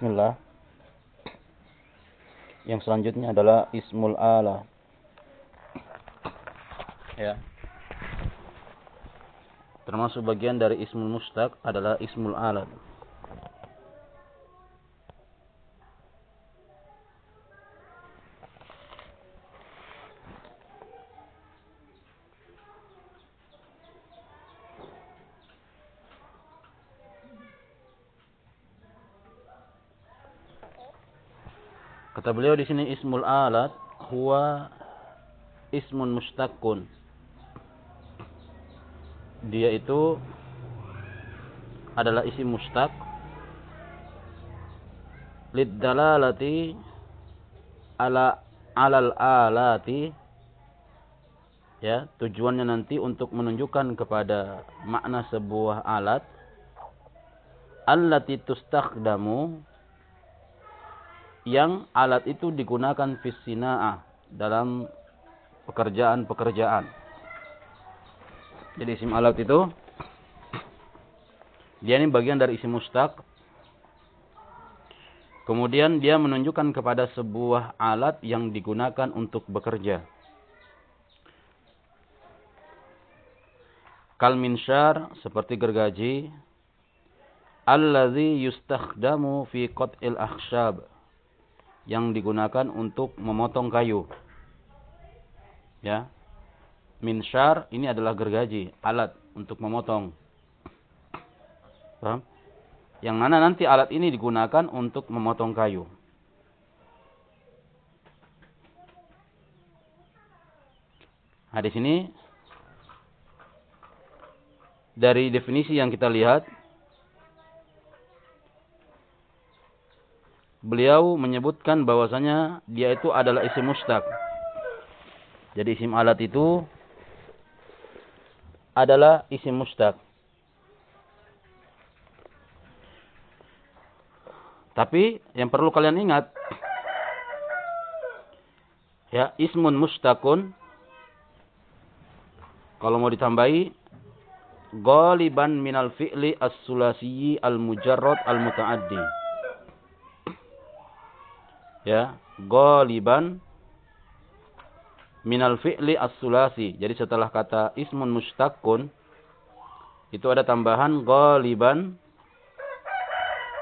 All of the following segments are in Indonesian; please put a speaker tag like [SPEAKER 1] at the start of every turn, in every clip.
[SPEAKER 1] Bismillah. Yang selanjutnya adalah ismul ala. Ya. Termasuk bagian dari ismul mustaq adalah ismul ala. Kata beliau di sini ismul alat huwa ismun mustaqun. Dia itu adalah isim mustaq lid dalalati ala alal alati. Ya tujuannya nanti untuk menunjukkan kepada makna sebuah alat. Allati tustakhdamu yang alat itu digunakan fisina'ah dalam pekerjaan-pekerjaan. Jadi isim alat itu dia ini bagian dari isim mustaq. Kemudian dia menunjukkan kepada sebuah alat yang digunakan untuk bekerja. Kal minsyar seperti gergaji allazi yustakhdamu fi qat'il akhshab yang digunakan untuk memotong kayu. Ya. Minsyar ini adalah gergaji, alat untuk memotong. Paham? Yang mana nanti alat ini digunakan untuk memotong kayu. Nah, di sini dari definisi yang kita lihat beliau menyebutkan bahwasanya dia itu adalah isim mustaq. Jadi isim alat itu adalah isim mustaq. Tapi yang perlu kalian ingat ya ismun mustaqun kalau mau ditambahi ghaliban minal fi'li as-sulasiyyi al-mujarrad al-muta'addi ya goliban minal fi'li as-sulasi. Jadi setelah kata ismun mustaqun itu ada tambahan goliban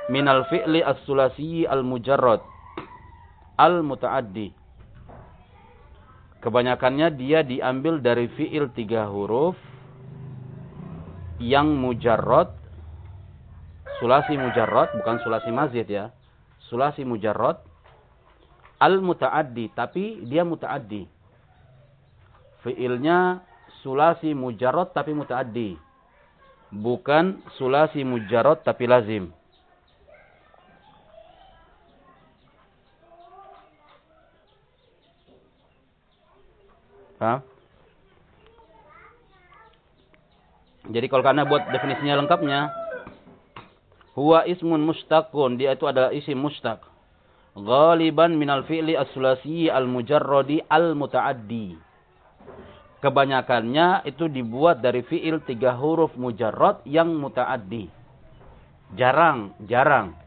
[SPEAKER 1] minal fi'li as-sulasi al-mujarrad al-mutaaddi. Kebanyakannya dia diambil dari fi'il tiga huruf yang mujarrad sulasi mujarrad bukan sulasi mazid ya. Sulasi mujarrad al-muta'addi, tapi dia muta'addi. Fiilnya sulasi mujarrad tapi muta'addi. Bukan sulasi mujarrad tapi lazim. Hah? Jadi kalau karena buat definisinya lengkapnya, huwa ismun mustaqun, dia itu adalah isim mustaq ghaliban minal fi'li as-sulasi al-mujarradi al-muta'addi. Kebanyakannya itu dibuat dari fi'il tiga huruf mujarrad yang muta'addi. Jarang, jarang.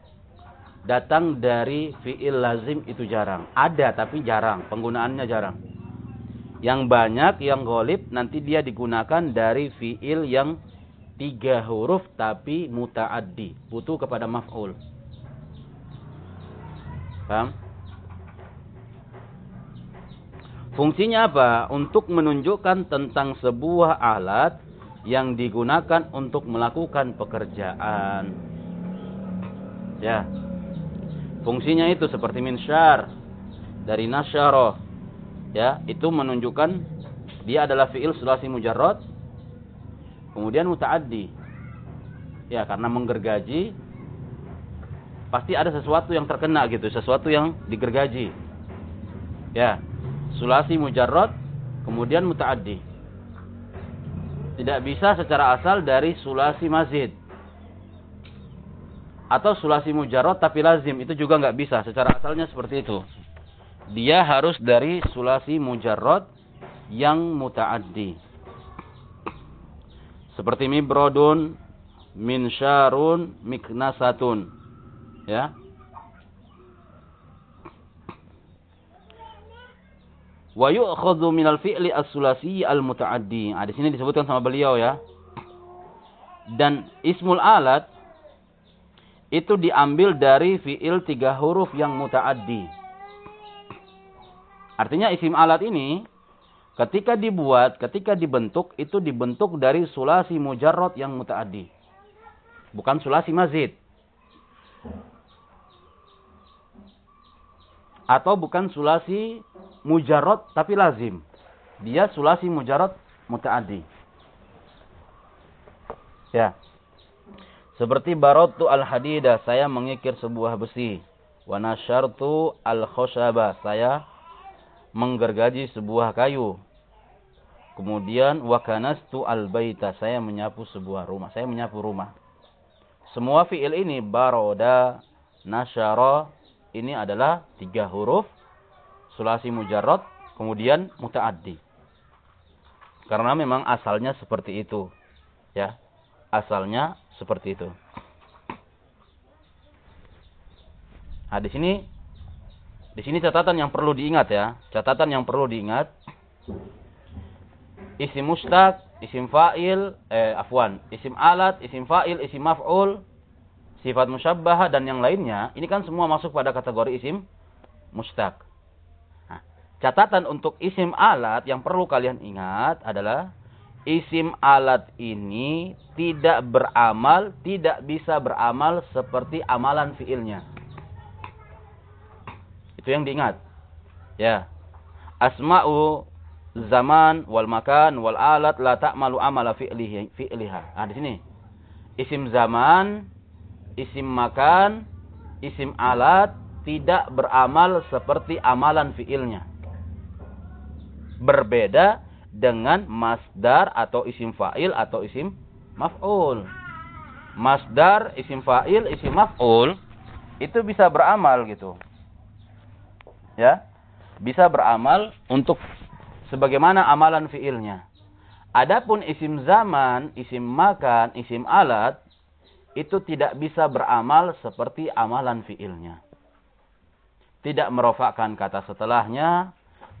[SPEAKER 1] Datang dari fi'il lazim itu jarang. Ada tapi jarang, penggunaannya jarang. Yang banyak, yang golib, nanti dia digunakan dari fi'il yang tiga huruf tapi muta'addi. Butuh kepada maf'ul. Paham? Fungsinya apa? Untuk menunjukkan tentang sebuah alat yang digunakan untuk melakukan pekerjaan. Ya. Fungsinya itu seperti minsyar dari nasyarah. Ya, itu menunjukkan dia adalah fiil sulasi mujarrad kemudian mutaaddi. Ya, karena menggergaji pasti ada sesuatu yang terkena gitu, sesuatu yang digergaji. Ya, sulasi mujarrad kemudian mutaaddi. Tidak bisa secara asal dari sulasi mazid. Atau sulasi mujarrad tapi lazim, itu juga nggak bisa secara asalnya seperti itu. Dia harus dari sulasi mujarrad yang mutaaddi. Seperti mibrodun, minsyarun, miknasatun ya wa yu'khadhu minal fi'li as-sulasi al-muta'addi. Ah di sini disebutkan sama beliau ya. Dan ismul alat itu diambil dari fi'il tiga huruf yang muta'addi. Artinya isim alat ini ketika dibuat, ketika dibentuk itu dibentuk dari sulasi mujarrad yang muta'addi. Bukan sulasi mazid. Atau bukan sulasi mujarrad tapi lazim. Dia sulasi mujarrad mutaaddi. Ya. Seperti barotu al-hadida, saya mengikir sebuah besi. Wa nasyartu al-khosyaba, saya menggergaji sebuah kayu. Kemudian wakanastu al-baita, saya menyapu sebuah rumah. Saya menyapu rumah. Semua fiil ini baroda, nasyara, ini adalah tiga huruf sulasi mujarrad, kemudian mutaaddi. Karena memang asalnya seperti itu. Ya. Asalnya seperti itu. Nah, di sini di sini catatan yang perlu diingat ya. Catatan yang perlu diingat. Isim mustaq, isim fa'il, eh afwan, isim alat, isim fa'il, isim maf'ul, sifat musyabbah dan yang lainnya, ini kan semua masuk pada kategori isim mustaq. Catatan untuk isim alat yang perlu kalian ingat adalah isim alat ini tidak beramal, tidak bisa beramal seperti amalan fiilnya. Itu yang diingat. Ya. Asma'u zaman wal makan wal alat la ta'malu amala fi'liha. Nah, di sini. Isim zaman, isim makan, isim alat tidak beramal seperti amalan fiilnya berbeda dengan masdar atau isim fa'il atau isim maf'ul. Masdar, isim fa'il, isim maf'ul itu bisa beramal gitu. Ya. Bisa beramal untuk sebagaimana amalan fiilnya. Adapun isim zaman, isim makan, isim alat itu tidak bisa beramal seperti amalan fiilnya. Tidak merofakkan kata setelahnya,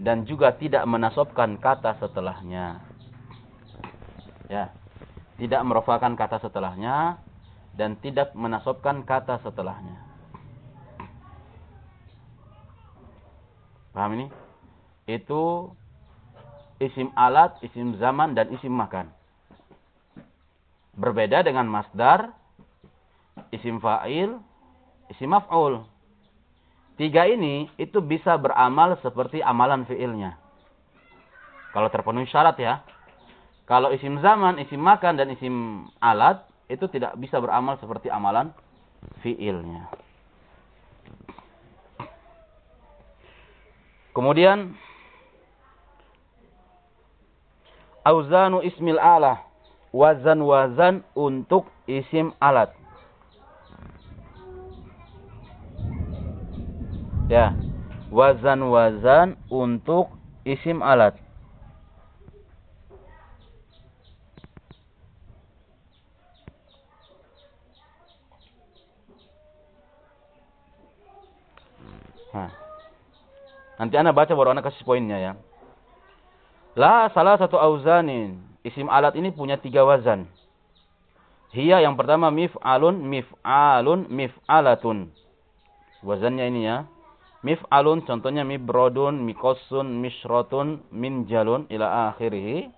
[SPEAKER 1] dan juga tidak menasobkan kata setelahnya. Ya. Tidak merofakan kata setelahnya dan tidak menasobkan kata setelahnya. Paham ini? Itu isim alat, isim zaman dan isim makan. Berbeda dengan masdar, isim fa'il, isim maf'ul. Tiga ini itu bisa beramal seperti amalan fiilnya. Kalau terpenuhi syarat ya. Kalau isim zaman, isim makan, dan isim alat, itu tidak bisa beramal seperti amalan fiilnya. Kemudian, auzanu ismil alah. Wazan-wazan untuk isim alat. Ya. Wazan-wazan untuk isim alat. Nah. Nanti Anda baca baru Anda kasih poinnya ya. La salah satu auzanin. Isim alat ini punya tiga wazan. Hia yang pertama mif'alun, mif'alun, mif'alatun. Wazannya ini ya. Mif'alun contohnya mibrodun, mikosun, mishrotun, minjalun ila akhirih.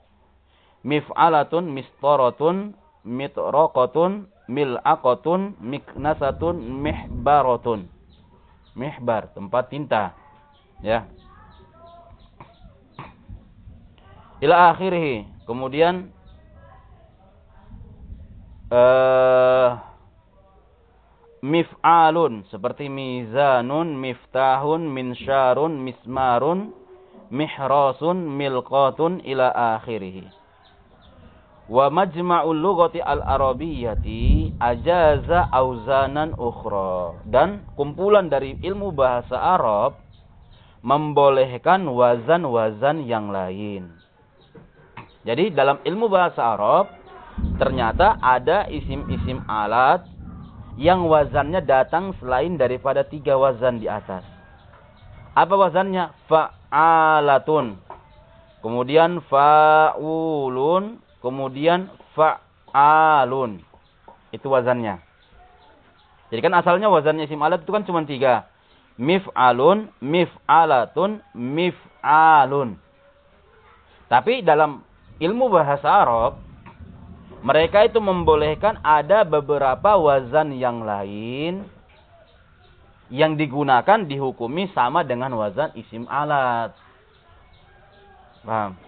[SPEAKER 1] Mif'alatun, mistorotun, mitrokotun, mil'akotun, miknasatun, mihbarotun. Mihbar, tempat tinta. Ya. Ila akhirih. Kemudian eh uh, mif'alun seperti mizanun, miftahun, minsyarun, mismarun, mihrasun, milqatun ila akhirih. Wa majma'ul lughati al-arabiyyati ajaza auzanan ukhra. Dan kumpulan dari ilmu bahasa Arab membolehkan wazan-wazan yang lain. Jadi dalam ilmu bahasa Arab ternyata ada isim-isim alat yang wazannya datang selain daripada tiga wazan di atas. Apa wazannya? Fa'alatun. Kemudian fa'ulun. Kemudian fa'alun. Itu wazannya. Jadi kan asalnya wazannya isim alat itu kan cuma tiga. Mif'alun, mif'alatun, mif'alun. Tapi dalam ilmu bahasa Arab, mereka itu membolehkan ada beberapa wazan yang lain yang digunakan dihukumi sama dengan wazan isim alat. Paham?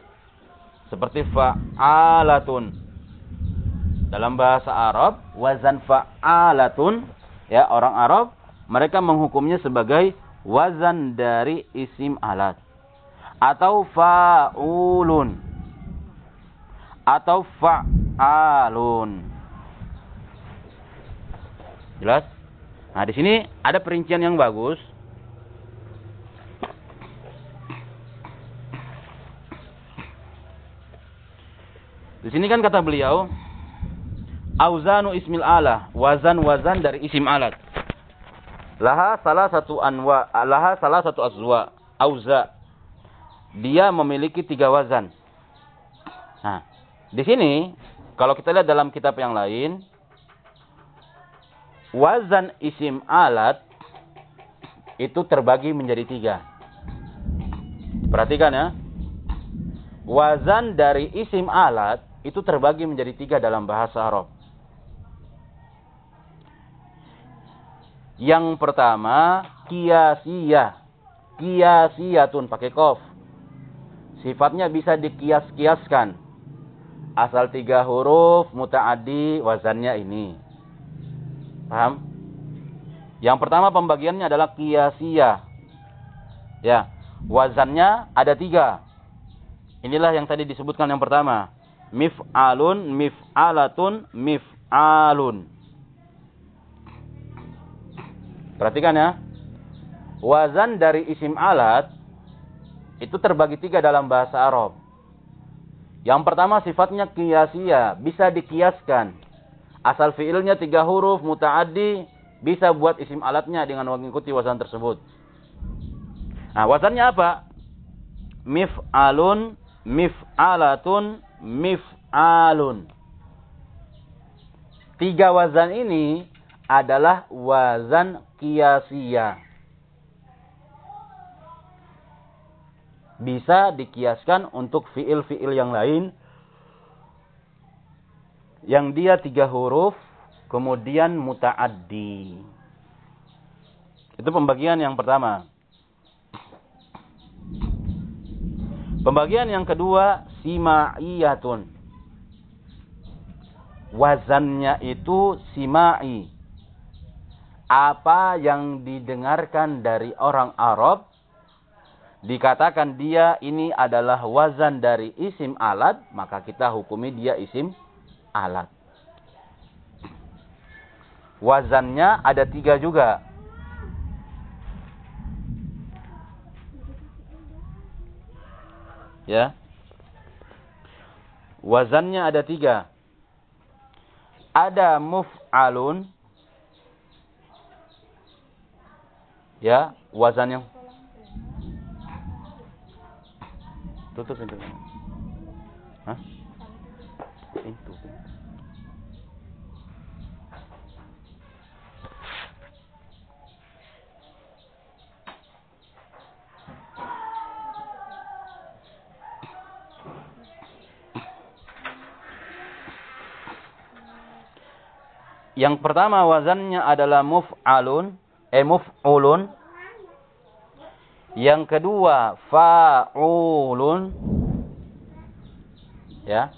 [SPEAKER 1] Seperti fa'alatun. Dalam bahasa Arab, wazan fa'alatun, ya orang Arab, mereka menghukumnya sebagai wazan dari isim alat. Atau fa'ulun. Atau fa' alun. Jelas? Nah, di sini ada perincian yang bagus. Di sini kan kata beliau, auzanu ismil ala, wazan-wazan dari isim alat. Laha salah satu anwa, laha salah satu azwa, auza. Dia memiliki tiga wazan. Nah, di sini kalau kita lihat dalam kitab yang lain, wazan isim alat itu terbagi menjadi tiga. Perhatikan ya. Wazan dari isim alat itu terbagi menjadi tiga dalam bahasa Arab. Yang pertama, kiasiyah. Kiasiyatun pakai kof. Sifatnya bisa dikias-kiaskan asal tiga huruf mutaaddi wazannya ini. Paham? Yang pertama pembagiannya adalah kiasia. Ya, wazannya ada tiga. Inilah yang tadi disebutkan yang pertama. Mif'alun, mif'alatun, mif'alun. Perhatikan ya. Wazan dari isim alat itu terbagi tiga dalam bahasa Arab. Yang pertama sifatnya kiasia, bisa dikiaskan. Asal fiilnya tiga huruf, muta'addi, bisa buat isim alatnya dengan mengikuti wazan tersebut. Nah, wazannya apa? Mif'alun, mif'alatun, mif'alun. Tiga wazan ini adalah wazan kiasia. Bisa dikiaskan untuk fiil-fiil yang lain yang dia tiga huruf kemudian mutaaddi. Itu pembagian yang pertama. Pembagian yang kedua sima'iyatun. Wazannya itu sima'i. Apa yang didengarkan dari orang Arab dikatakan dia ini adalah wazan dari isim alat, maka kita hukumi dia isim alat. Wazannya ada tiga juga. Ya. Wazannya ada tiga. Ada muf'alun. Ya, wazan yang Tutup pintu. Hah? Pintu. Yang pertama wazannya adalah muf'alun, eh muf'ulun yang kedua, fa'ulun. Ya.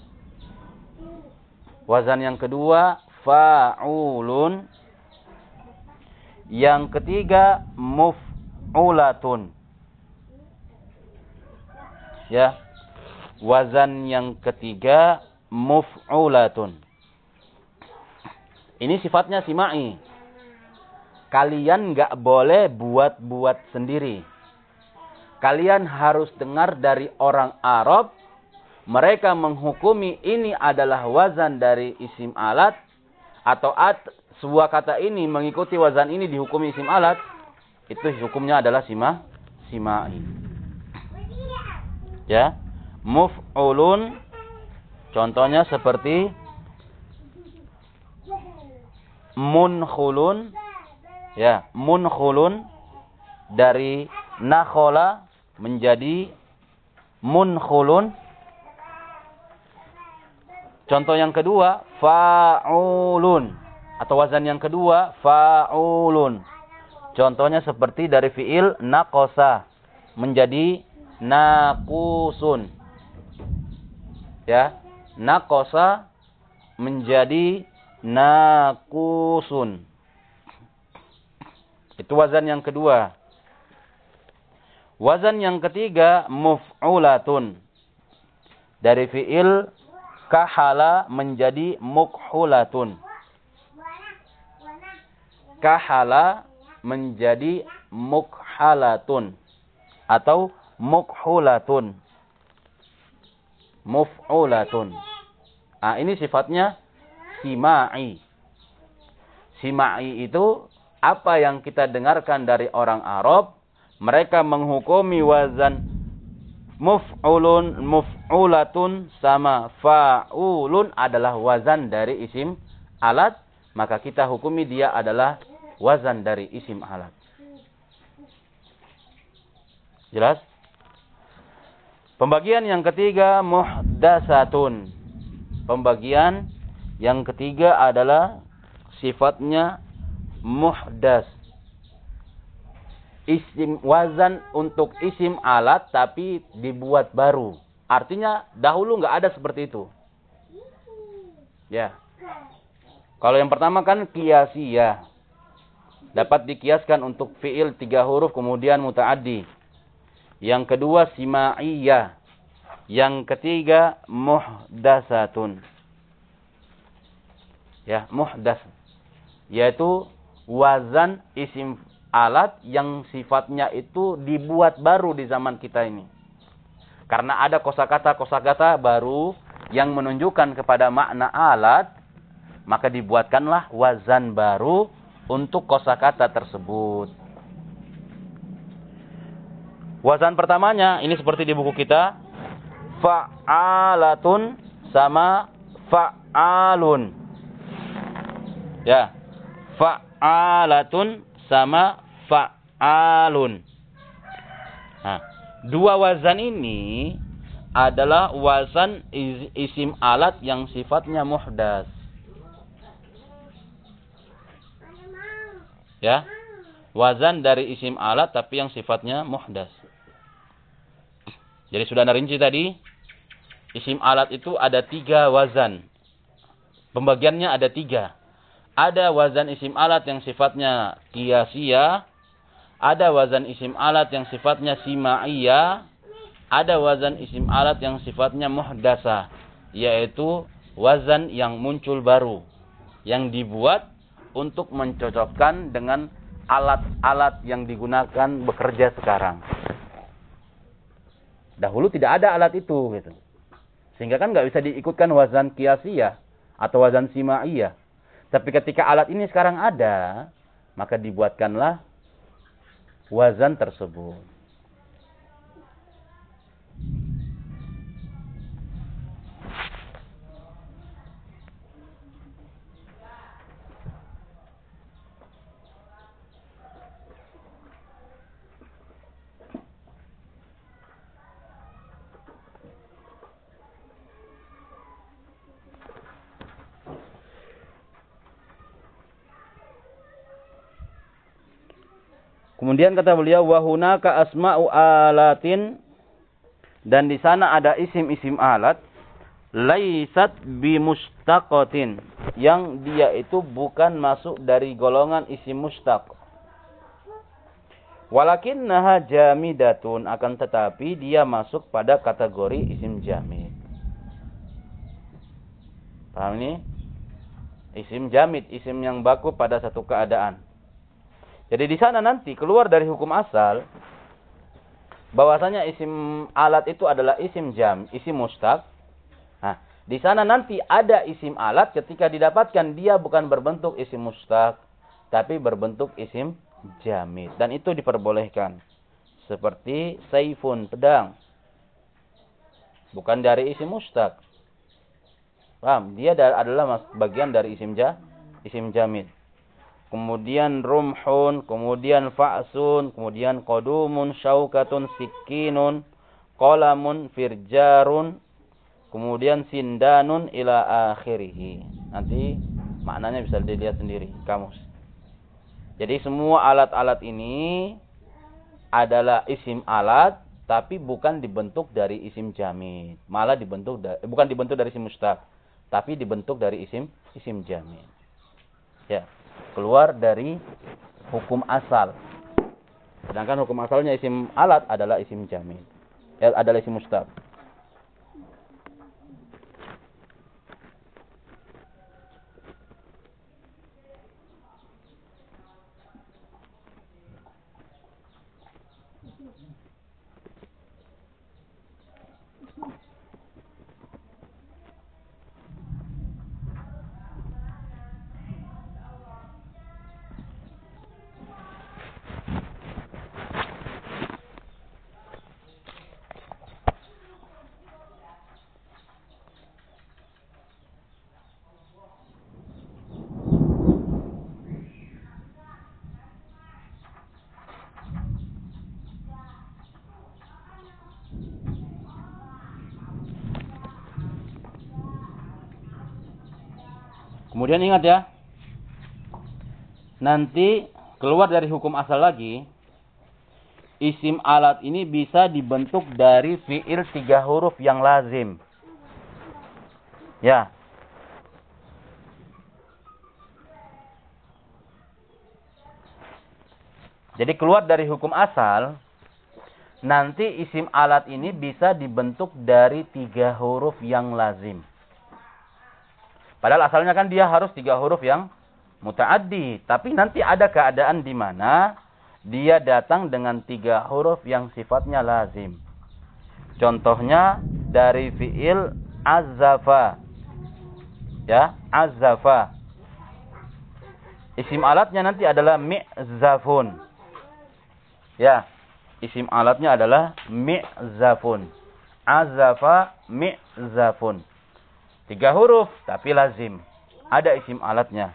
[SPEAKER 1] Wazan yang kedua, fa'ulun. Yang ketiga, muf'ulatun. Ya. Wazan yang ketiga, muf'ulatun. Ini sifatnya sima'i. Kalian nggak boleh buat-buat sendiri kalian harus dengar dari orang Arab mereka menghukumi ini adalah wazan dari isim alat atau at sebuah kata ini mengikuti wazan ini dihukumi isim alat itu hukumnya adalah sima simai. Ya. Muf'ulun contohnya seperti munkhulun ya, munkhulun dari nakhola menjadi munkhulun. Contoh yang kedua, fa'ulun. Atau wazan yang kedua, fa'ulun. Contohnya seperti dari fiil nakosa menjadi nakusun. Ya, nakosa menjadi nakusun. Itu wazan yang kedua. Wazan yang ketiga muf'ulatun. Dari fiil kahala menjadi mukhulatun. Kahala menjadi mukhalatun atau mukhulatun. Muf'ulatun. Ah ini sifatnya simai. Simai itu apa yang kita dengarkan dari orang Arab mereka menghukumi wazan muf'ulun muf'ulatun sama fa'ulun adalah wazan dari isim alat. Maka kita hukumi dia adalah wazan dari isim alat. Jelas? Pembagian yang ketiga muhdasatun pembagian yang ketiga adalah sifatnya muhdas isim wazan untuk isim alat tapi dibuat baru. Artinya dahulu nggak ada seperti itu. Ya. Kalau yang pertama kan kiasiyah. Dapat dikiaskan untuk fiil tiga huruf kemudian mutaaddi. Yang kedua sima'iyah. Yang ketiga muhdasatun. Ya, muhdas. Yaitu wazan isim alat yang sifatnya itu dibuat baru di zaman kita ini. Karena ada kosakata-kosakata baru yang menunjukkan kepada makna alat, maka dibuatkanlah wazan baru untuk kosakata tersebut. Wazan pertamanya ini seperti di buku kita, fa'alatun sama fa'alun. Ya. Fa'alatun sama fa'alun. Nah, dua wazan ini adalah wazan isim alat yang sifatnya muhdas. Ya. Wazan dari isim alat tapi yang sifatnya muhdas. Jadi sudah narinci tadi. Isim alat itu ada tiga wazan. Pembagiannya ada tiga. Ada wazan isim alat yang sifatnya kiasia. Ada wazan isim alat yang sifatnya sima'iyah. Ada wazan isim alat yang sifatnya muhdasa. Yaitu wazan yang muncul baru. Yang dibuat untuk mencocokkan dengan alat-alat yang digunakan bekerja sekarang. Dahulu tidak ada alat itu. gitu. Sehingga kan nggak bisa diikutkan wazan kiasia atau wazan sima'iyah. Tapi ketika alat ini sekarang ada, maka dibuatkanlah wazan tersebut. Kemudian kata beliau wahunaka asma'u alatin dan di sana ada isim-isim alat laisat bimustaqatin yang dia itu bukan masuk dari golongan isim mustaq. Walakinnaha jamidatun akan tetapi dia masuk pada kategori isim jamid. Paham ini? Isim jamid, isim yang baku pada satu keadaan. Jadi di sana nanti keluar dari hukum asal bahwasanya isim alat itu adalah isim jam, isim mustaq. Nah, di sana nanti ada isim alat ketika didapatkan dia bukan berbentuk isim mustaq tapi berbentuk isim jamid dan itu diperbolehkan. Seperti saifun, pedang. Bukan dari isim mustaq. Paham? Dia adalah bagian dari isim ja, isim jamid. Kemudian rumhun, kemudian fa'sun, kemudian qadumun, syaukatun, sikinun, qalamun, firjarun, kemudian sindanun ila akhirih. Nanti maknanya bisa dilihat sendiri kamus. Jadi semua alat-alat ini adalah isim alat tapi bukan dibentuk dari isim jamid. Malah dibentuk dari, bukan dibentuk dari isim mustaq, tapi dibentuk dari isim isim jamid. Ya, keluar dari hukum asal. Sedangkan hukum asalnya isim alat adalah isim jamid. Ya, adalah isim mustaq. Kemudian ingat ya, nanti keluar dari hukum asal lagi, isim alat ini bisa dibentuk dari fiil tiga huruf yang lazim. Ya. Jadi keluar dari hukum asal, nanti isim alat ini bisa dibentuk dari tiga huruf yang lazim. Padahal asalnya kan dia harus tiga huruf yang mutaaddi. Tapi nanti ada keadaan di mana dia datang dengan tiga huruf yang sifatnya lazim. Contohnya dari fiil azzafa. Ya, azzafa. Isim alatnya nanti adalah mi'zafun. Ya, isim alatnya adalah mi'zafun. Azzafa mi'zafun. Tiga huruf, tapi lazim. Ada isim alatnya.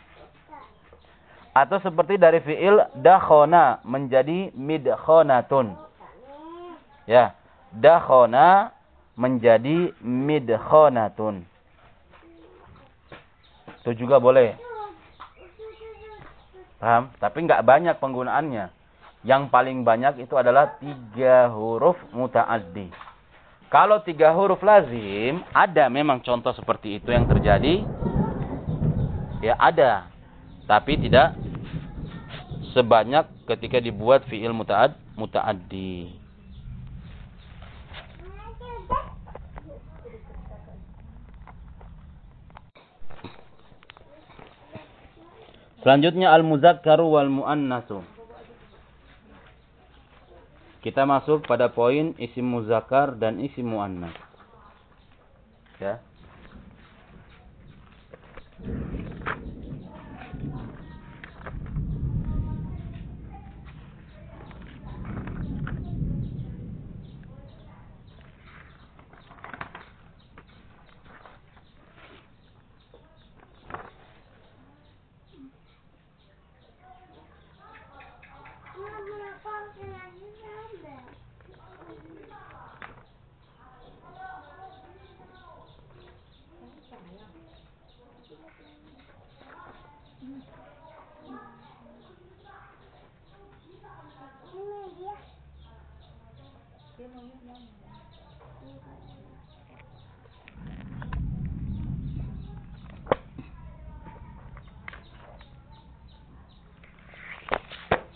[SPEAKER 1] Atau seperti dari fi'il dakhona menjadi midkhonatun. Ya, dakhona menjadi midkhonatun. Itu juga boleh. Paham? Tapi nggak banyak penggunaannya. Yang paling banyak itu adalah tiga huruf muta'addi. Kalau tiga huruf lazim, ada memang contoh seperti itu yang terjadi. Ya ada. Tapi tidak sebanyak ketika dibuat fi'il muta'ad, muta'addi. Selanjutnya al-muzakkaru wal muannasu. Kita masuk pada poin isim muzakkar dan isim muannas. Ya.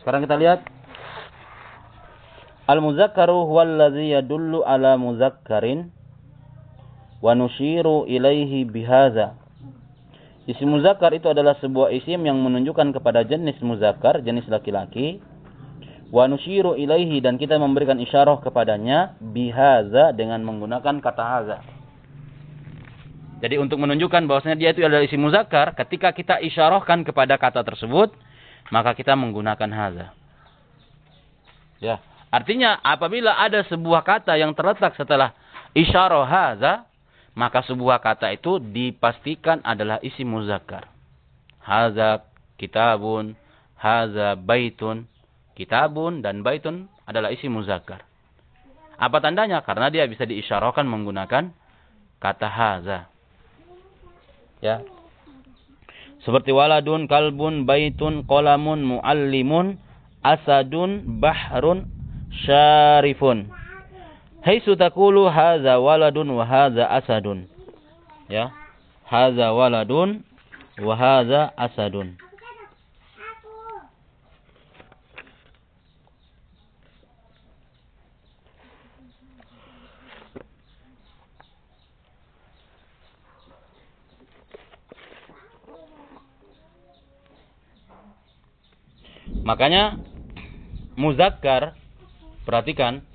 [SPEAKER 1] Sekarang kita lihat Al-muzakkaru huwa allazi yadullu ala muzakkarin wa nushiru ilaihi bihaza. Isim muzakkar itu adalah sebuah isim yang menunjukkan kepada jenis muzakkar, jenis laki-laki. Wa nushiru ilaihi dan kita memberikan isyarah kepadanya bihaza dengan menggunakan kata haza. Jadi untuk menunjukkan bahwasanya dia itu adalah isim muzakkar, ketika kita isyarahkan kepada kata tersebut, maka kita menggunakan haza. Ya, Artinya apabila ada sebuah kata yang terletak setelah isyarah haza, maka sebuah kata itu dipastikan adalah isi muzakkar. Haza kitabun, haza baitun. Kitabun dan baitun adalah isi muzakkar. Apa tandanya? Karena dia bisa diisyarahkan menggunakan kata haza. Ya. Seperti waladun, kalbun, baitun, kolamun, muallimun, asadun, bahrun, syarifun. Haitsu taqulu hadza waladun wa hadza asadun. Ya. Hadza waladun wa hadza asadun. Makanya muzakkar perhatikan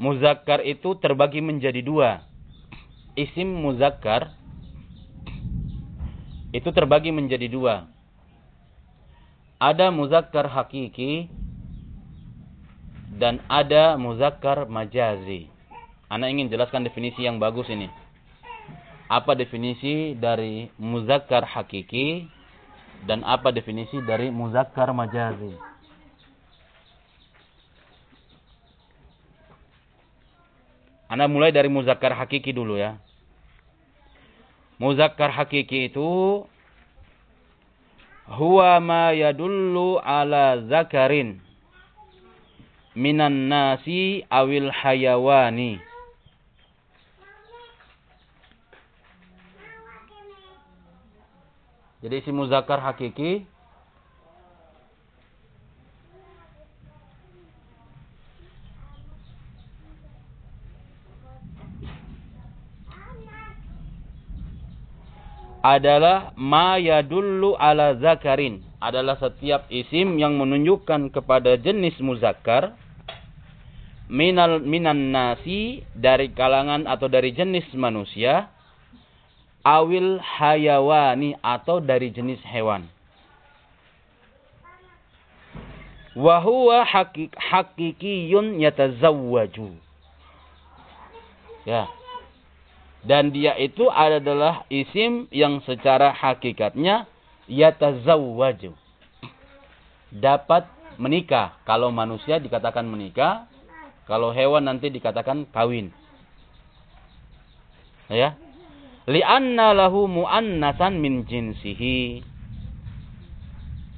[SPEAKER 1] muzakkar itu terbagi menjadi dua. Isim muzakkar itu terbagi menjadi dua. Ada muzakkar hakiki dan ada muzakkar majazi. Anda ingin jelaskan definisi yang bagus ini. Apa definisi dari muzakkar hakiki dan apa definisi dari muzakkar majazi. Anda mulai dari muzakkar hakiki dulu ya. Muzakkar hakiki itu huwa ma yadullu ala zakarin minan nasi awil hayawani. Jadi si muzakkar hakiki adalah ma yadullu ala zakarin. Adalah setiap isim yang menunjukkan kepada jenis muzakkar minal minan nasi dari kalangan atau dari jenis manusia awil hayawani atau dari jenis hewan. Wahuwa hakik, hakikiyun yatazawwaju. Ya. Dan dia itu adalah isim yang secara hakikatnya yatazawwaju. Dapat menikah. Kalau manusia dikatakan menikah. Kalau hewan nanti dikatakan kawin. Ya li'anna lahu mu'annasan min jinsihi.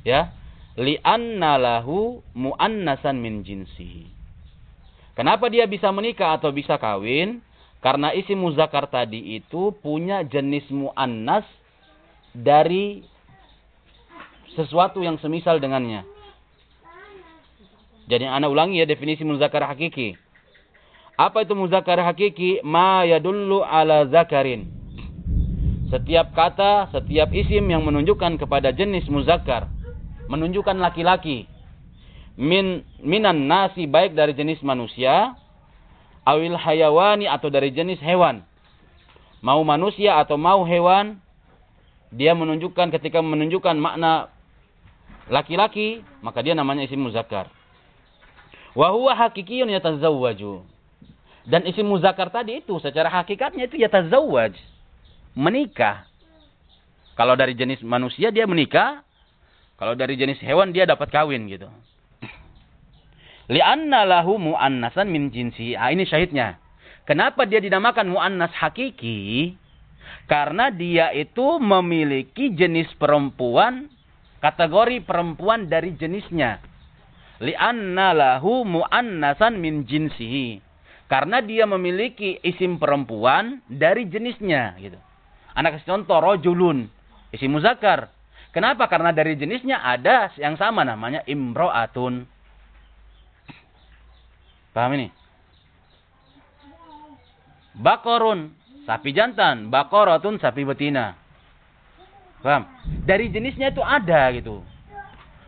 [SPEAKER 1] Ya. Li'anna lahu mu'annasan min jinsihi. Kenapa dia bisa menikah atau bisa kawin? Karena isi muzakkar tadi itu punya jenis mu'annas dari sesuatu yang semisal dengannya. Jadi anak ulangi ya definisi muzakkar hakiki. Apa itu muzakkar hakiki? Ma yadullu ala zakarin setiap kata, setiap isim yang menunjukkan kepada jenis muzakkar, menunjukkan laki-laki. Min minan nasi baik dari jenis manusia, awil hayawani atau dari jenis hewan. Mau manusia atau mau hewan, dia menunjukkan ketika menunjukkan makna laki-laki, maka dia namanya isim muzakkar. Wa huwa hakikiyun yatazawwaju. Dan isim muzakkar tadi itu secara hakikatnya itu yatazawwaj menikah. Kalau dari jenis manusia dia menikah, kalau dari jenis hewan dia dapat kawin gitu. Lianna lahu mu'annasan min jinsi. Ah, ini syahidnya. Kenapa dia dinamakan mu'annas hakiki? Karena dia itu memiliki jenis perempuan, kategori perempuan dari jenisnya. Lianna lahu mu'annasan min jinsihi. Karena dia memiliki isim perempuan dari jenisnya gitu. Anak kasih contoh rojulun. Isi muzakkar. Kenapa? Karena dari jenisnya ada yang sama namanya imro'atun. Paham ini? Bakorun. Sapi jantan. Bakorotun sapi betina. Paham? Dari jenisnya itu ada gitu.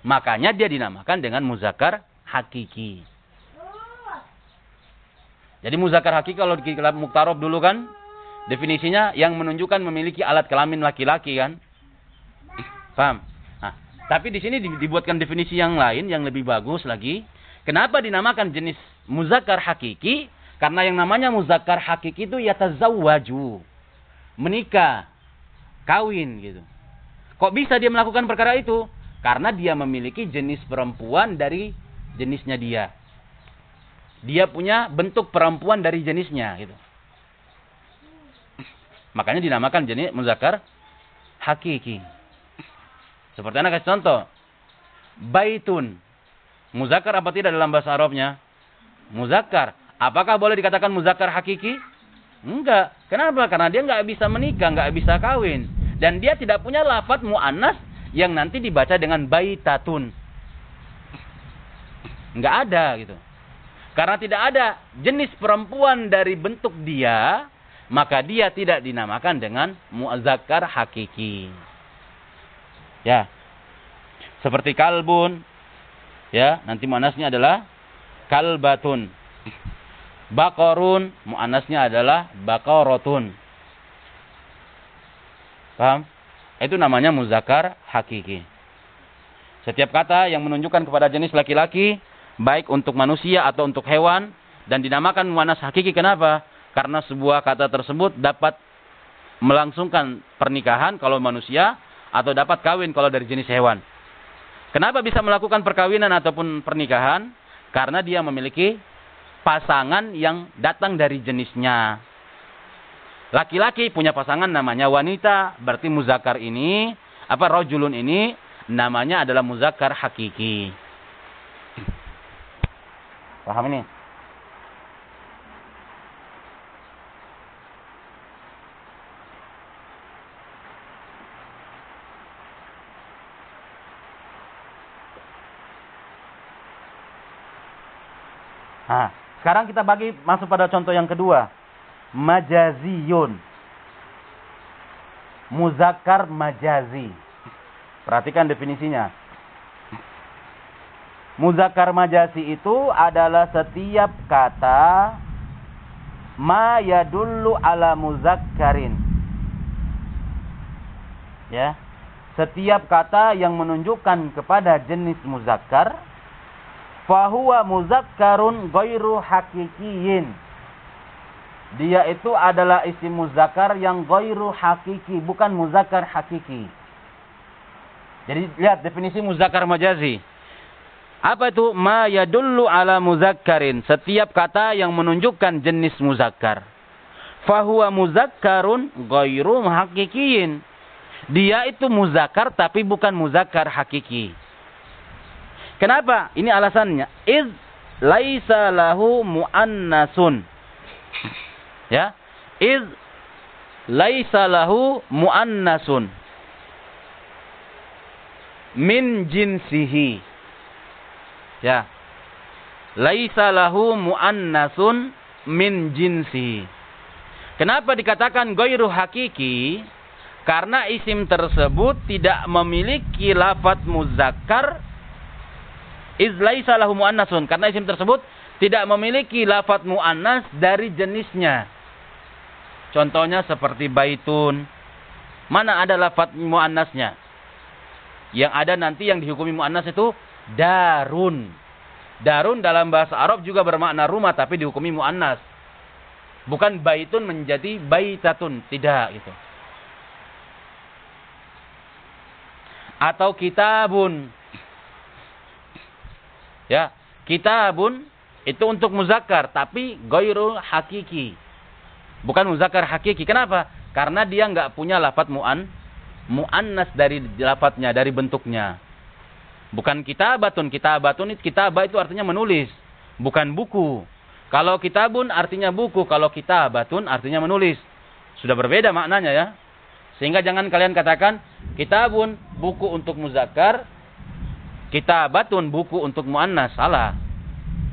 [SPEAKER 1] Makanya dia dinamakan dengan muzakkar hakiki. Jadi muzakkar hakiki kalau di muktarob dulu kan Definisinya yang menunjukkan memiliki alat kelamin laki-laki kan? Paham? Nah, tapi di sini dibuatkan definisi yang lain yang lebih bagus lagi. Kenapa dinamakan jenis muzakkar hakiki? Karena yang namanya muzakkar hakiki itu yatazawwaju. Menikah, kawin gitu. Kok bisa dia melakukan perkara itu? Karena dia memiliki jenis perempuan dari jenisnya dia. Dia punya bentuk perempuan dari jenisnya gitu. Makanya dinamakan jenis muzakkar hakiki. Seperti anak kasih contoh. Baitun. Muzakkar apa tidak dalam bahasa Arabnya? Muzakkar. Apakah boleh dikatakan muzakkar hakiki? Enggak. Kenapa? Karena dia enggak bisa menikah, enggak bisa kawin. Dan dia tidak punya lafat mu'annas yang nanti dibaca dengan baitatun. Enggak ada gitu. Karena tidak ada jenis perempuan dari bentuk dia, maka dia tidak dinamakan dengan muzakkar hakiki. Ya. Seperti kalbun. Ya, nanti muannasnya adalah kalbatun. Bakorun, muannasnya adalah bakorotun. Paham? Itu namanya muzakkar hakiki. Setiap kata yang menunjukkan kepada jenis laki-laki, baik untuk manusia atau untuk hewan, dan dinamakan muannas hakiki. Kenapa? Karena sebuah kata tersebut dapat melangsungkan pernikahan kalau manusia, atau dapat kawin kalau dari jenis hewan. Kenapa bisa melakukan perkawinan ataupun pernikahan? Karena dia memiliki pasangan yang datang dari jenisnya. Laki-laki punya pasangan namanya wanita, berarti muzakar ini, apa rojulun ini, namanya adalah muzakar hakiki. Paham ini? Nah, sekarang kita bagi masuk pada contoh yang kedua. Majaziyun. Muzakkar majazi. Perhatikan definisinya. Muzakkar majazi itu adalah setiap kata ma yadullu ala muzakkarin. Ya. Setiap kata yang menunjukkan kepada jenis muzakkar fahuwa muzakkarun ghairu hakikiyin. Dia itu adalah isim muzakkar yang ghairu hakiki, bukan muzakkar hakiki. Jadi lihat definisi muzakkar majazi. Apa itu? Ma yadullu ala muzakkarin. Setiap kata yang menunjukkan jenis muzakkar. Fahuwa muzakkarun ghairu hakikiyin. Dia itu muzakkar tapi bukan muzakkar hakiki. Kenapa? Ini alasannya. Iz laisa lahu muannasun. Ya. Iz laisa lahu muannasun. Min jinsihi. Ya. Laisa lahu muannasun min jinsihi. Kenapa dikatakan goiru hakiki? Karena isim tersebut tidak memiliki lafat muzakkar Izlaisa lahu muannasun. Karena isim tersebut tidak memiliki lafat muannas dari jenisnya. Contohnya seperti baitun. Mana ada lafat muannasnya? Yang ada nanti yang dihukumi muannas itu darun. Darun dalam bahasa Arab juga bermakna rumah tapi dihukumi muannas. Bukan baitun menjadi baitatun, tidak gitu. Atau kitabun Ya, kitabun itu untuk muzakkar tapi goirul hakiki. Bukan muzakkar hakiki. Kenapa? Karena dia nggak punya lafat mu'an mu'annas dari lafadznya, dari bentuknya. Bukan kitabatun. Kitabatun itu kitabah itu artinya menulis, bukan buku. Kalau kitabun artinya buku, kalau kitabatun artinya menulis. Sudah berbeda maknanya ya. Sehingga jangan kalian katakan kitabun buku untuk muzakkar, kita batun buku untuk muannas salah.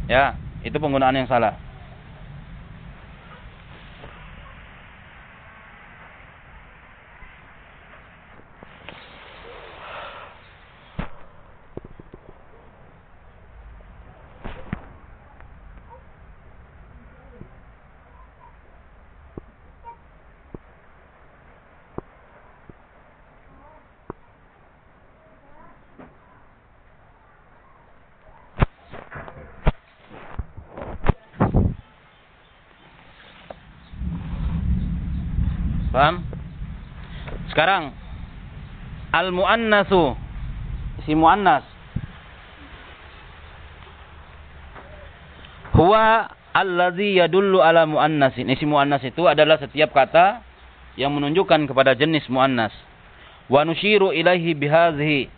[SPEAKER 1] Ya, itu penggunaan yang salah. Sekarang al-muannasu si muannas huwa allazi yadullu ala muannasin. Isi muannas itu adalah setiap kata yang menunjukkan kepada jenis muannas. Wa nusyiru ilaihi bihadhihi.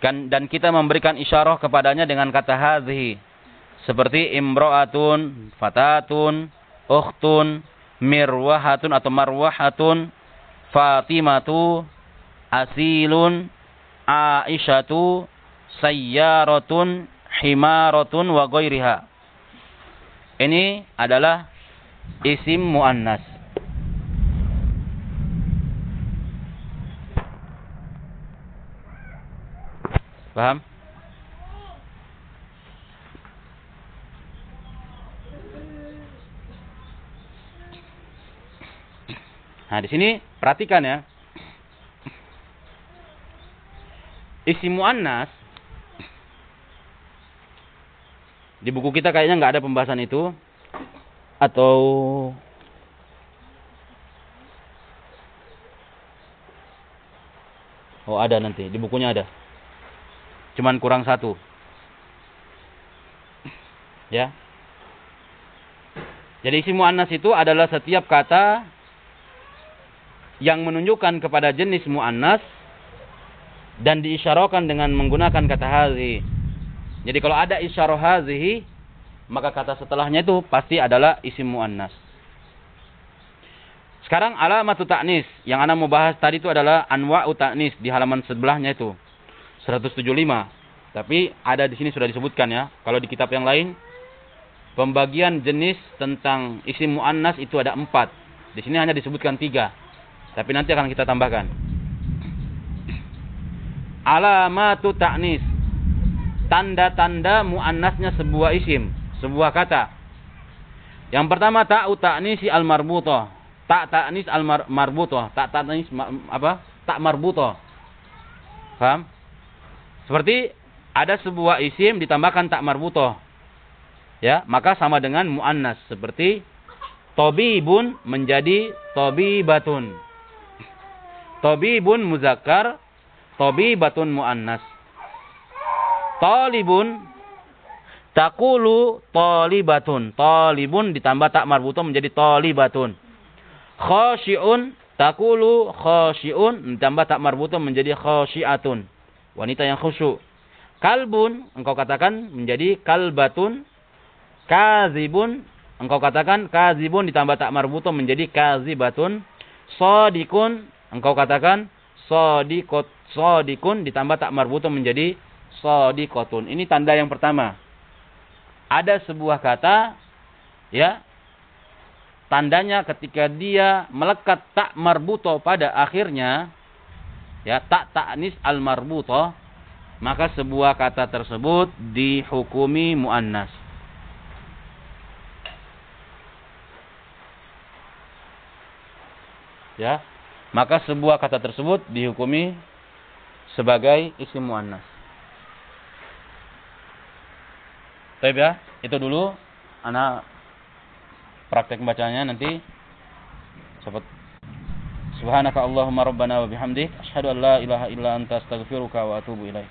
[SPEAKER 1] Kan, dan kita memberikan isyarah kepadanya dengan kata hadhihi. Seperti imra'atun, fatatun, ukhtun, mirwahatun atau marwahatun, fatimatu, asilun, aisyatu, sayyaratun, himaratun wa ghairiha. Ini adalah isim muannas. Paham? Nah, di sini perhatikan ya. Isim muannas di buku kita kayaknya nggak ada pembahasan itu atau Oh ada nanti di bukunya ada. Cuman kurang satu. Ya. Jadi isim muannas itu adalah setiap kata yang menunjukkan kepada jenis mu'annas dan diisyarakan dengan menggunakan kata hazi. Jadi kalau ada isyarah hazihi, maka kata setelahnya itu pasti adalah isim mu'annas. Sekarang alamatu ta'nis. Yang Anda mau bahas tadi itu adalah anwa'u ta'nis di halaman sebelahnya itu. 175. Tapi ada di sini sudah disebutkan ya. Kalau di kitab yang lain, pembagian jenis tentang isim mu'annas itu ada empat. Di sini hanya disebutkan tiga. Tapi nanti akan kita tambahkan. Alamatu ta'nis. Tanda-tanda muannasnya sebuah isim, sebuah kata. Yang pertama ta'u ta'nisi al-marbutoh. Tak ta'nis al-marbutoh. Tak ta'nis apa? Tak marbutoh. Paham? Seperti ada sebuah isim ditambahkan tak marbutoh. Ya, maka sama dengan muannas seperti tobibun menjadi tobibatun. Tabibun muzakkar, tabibatun muannas. Talibun takulu talibatun. Talibun ditambah tak marbuto menjadi talibatun. Khasyi'un takulu khasyi'un ditambah tak marbuto menjadi khasyi'atun. Wanita yang khusyuk. Kalbun engkau katakan menjadi kalbatun. Kazibun engkau katakan kazibun ditambah tak marbuto menjadi kazibatun. Sodikun Engkau katakan sodikot sodikun ditambah tak marbuto menjadi sodikotun. Ini tanda yang pertama. Ada sebuah kata, ya, tandanya ketika dia melekat tak marbuto pada akhirnya, ya, tak taknis al marbuto, maka sebuah kata tersebut dihukumi muannas. Ya, maka sebuah kata tersebut dihukumi sebagai isim muannas. Baik ya, itu dulu anak praktek bacanya nanti sobat Subhanaka Allahumma rabbana wa bihamdik asyhadu an la ilaha illa anta astaghfiruka wa atubu ilaik.